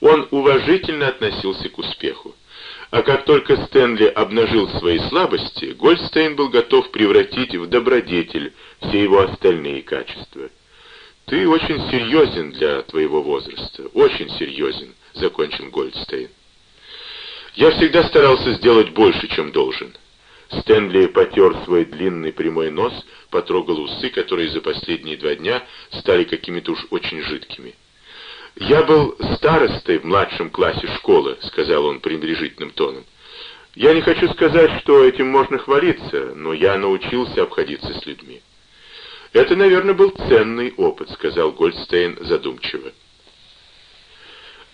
Он уважительно относился к успеху. А как только Стэнли обнажил свои слабости, Гольдстейн был готов превратить в добродетель все его остальные качества. «Ты очень серьезен для твоего возраста, очень серьезен», — закончил Гольдстейн. «Я всегда старался сделать больше, чем должен». Стэнли потер свой длинный прямой нос, потрогал усы, которые за последние два дня стали какими-то уж очень жидкими. «Я был старостой в младшем классе школы», — сказал он пренебрежительным тоном. «Я не хочу сказать, что этим можно хвалиться, но я научился обходиться с людьми». «Это, наверное, был ценный опыт», — сказал Гольдстейн задумчиво.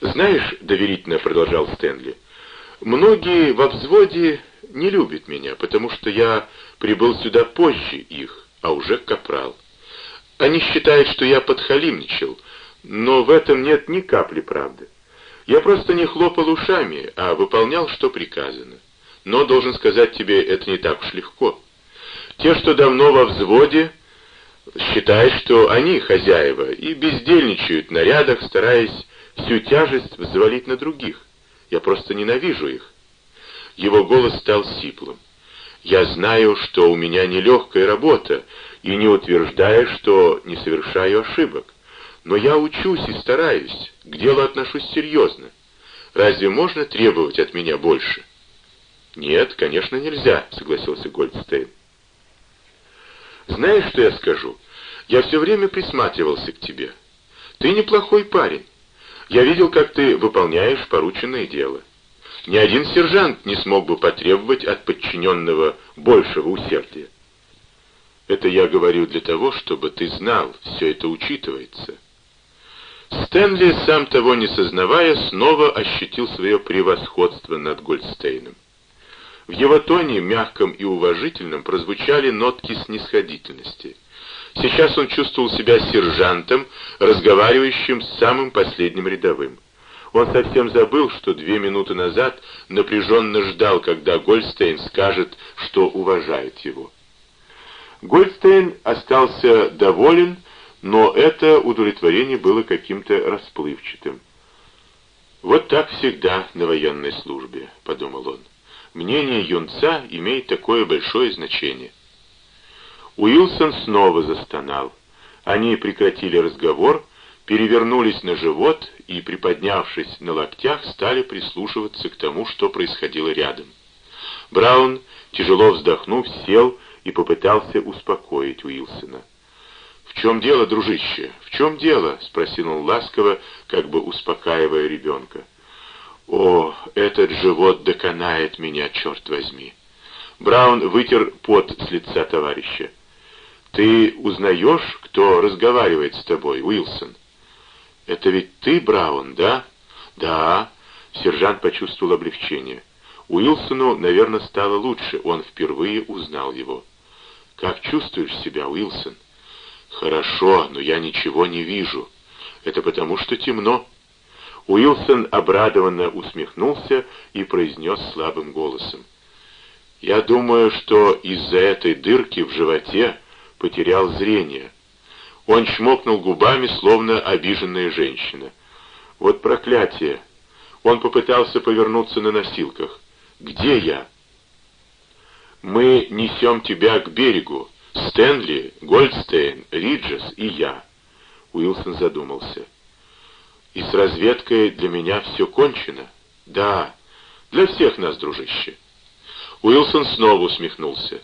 «Знаешь», — доверительно продолжал Стэнли, — «многие во взводе не любят меня, потому что я прибыл сюда позже их, а уже капрал. Они считают, что я подхалимничал, но в этом нет ни капли правды. Я просто не хлопал ушами, а выполнял, что приказано. Но, должен сказать тебе, это не так уж легко. Те, что давно во взводе, считают, что они хозяева, и бездельничают на рядах, стараясь всю тяжесть взвалить на других. Я просто ненавижу их. Его голос стал сиплым. Я знаю, что у меня нелегкая работа, и не утверждаю, что не совершаю ошибок. Но я учусь и стараюсь, к делу отношусь серьезно. Разве можно требовать от меня больше? Нет, конечно, нельзя, согласился Гольдстейн. Знаешь, что я скажу? Я все время присматривался к тебе. Ты неплохой парень. Я видел, как ты выполняешь порученное дело. Ни один сержант не смог бы потребовать от подчиненного большего усердия. Это я говорю для того, чтобы ты знал, все это учитывается. Стэнли, сам того не сознавая, снова ощутил свое превосходство над Гольдстейном. В его тоне, мягком и уважительном, прозвучали нотки снисходительности. Сейчас он чувствовал себя сержантом, разговаривающим с самым последним рядовым. Он совсем забыл, что две минуты назад напряженно ждал, когда Гольдстейн скажет, что уважает его. Гольдстейн остался доволен, но это удовлетворение было каким-то расплывчатым. «Вот так всегда на военной службе», — подумал он. «Мнение юнца имеет такое большое значение». Уилсон снова застонал. Они прекратили разговор, перевернулись на живот и, приподнявшись на локтях, стали прислушиваться к тому, что происходило рядом. Браун, тяжело вздохнув, сел и попытался успокоить Уилсона. «В чем дело, дружище? В чем дело?» — спросил он ласково, как бы успокаивая ребенка. «О, этот живот доконает меня, черт возьми!» Браун вытер пот с лица товарища. «Ты узнаешь, кто разговаривает с тобой, Уилсон?» «Это ведь ты, Браун, да?» «Да». Сержант почувствовал облегчение. Уилсону, наверное, стало лучше. Он впервые узнал его. «Как чувствуешь себя, Уилсон?» «Хорошо, но я ничего не вижу. Это потому, что темно». Уилсон обрадованно усмехнулся и произнес слабым голосом. «Я думаю, что из-за этой дырки в животе потерял зрение». Он чмокнул губами, словно обиженная женщина. «Вот проклятие!» Он попытался повернуться на носилках. «Где я?» «Мы несем тебя к берегу. Стэнли, Гольдстейн, Риджес и я. Уилсон задумался. И с разведкой для меня все кончено? Да, для всех нас, дружище. Уилсон снова усмехнулся.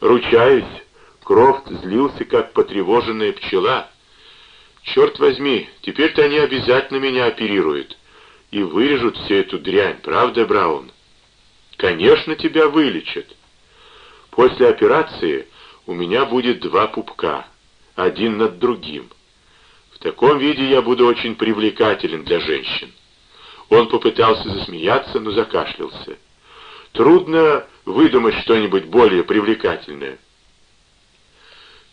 Ручаюсь, Крофт злился, как потревоженная пчела. Черт возьми, теперь-то они обязательно меня оперируют и вырежут всю эту дрянь, правда, Браун? Конечно, тебя вылечат. После операции у меня будет два пупка, один над другим. В таком виде я буду очень привлекателен для женщин. Он попытался засмеяться, но закашлялся. Трудно выдумать что-нибудь более привлекательное.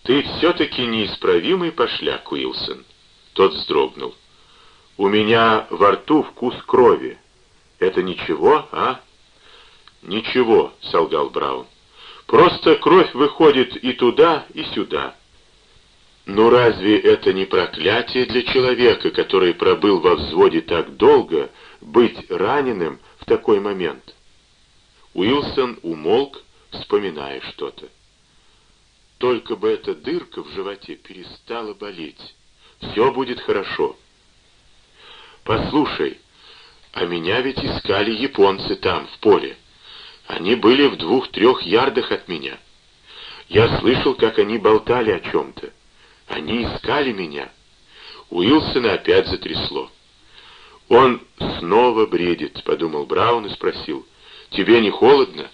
«Ты все-таки неисправимый пошляк, Уилсон!» Тот вздрогнул. «У меня во рту вкус крови. Это ничего, а?» «Ничего», — солгал Браун. Просто кровь выходит и туда, и сюда. Но разве это не проклятие для человека, который пробыл во взводе так долго, быть раненым в такой момент? Уилсон умолк, вспоминая что-то. Только бы эта дырка в животе перестала болеть. Все будет хорошо. Послушай, а меня ведь искали японцы там, в поле. Они были в двух-трех ярдах от меня. Я слышал, как они болтали о чем-то. Они искали меня. Уилсона опять затрясло. «Он снова бредит», — подумал Браун и спросил. «Тебе не холодно?»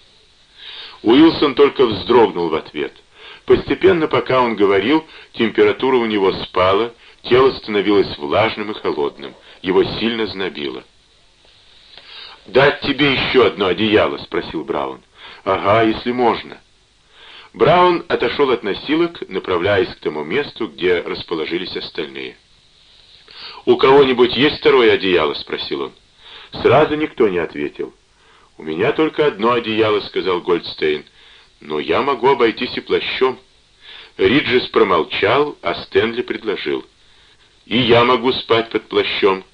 Уилсон только вздрогнул в ответ. Постепенно, пока он говорил, температура у него спала, тело становилось влажным и холодным, его сильно знобило. «Дать тебе еще одно одеяло?» — спросил Браун. «Ага, если можно». Браун отошел от носилок, направляясь к тому месту, где расположились остальные. «У кого-нибудь есть второе одеяло?» — спросил он. Сразу никто не ответил. «У меня только одно одеяло», — сказал Гольдстейн. «Но я могу обойтись и плащом». Риджес промолчал, а Стэнли предложил. «И я могу спать под плащом».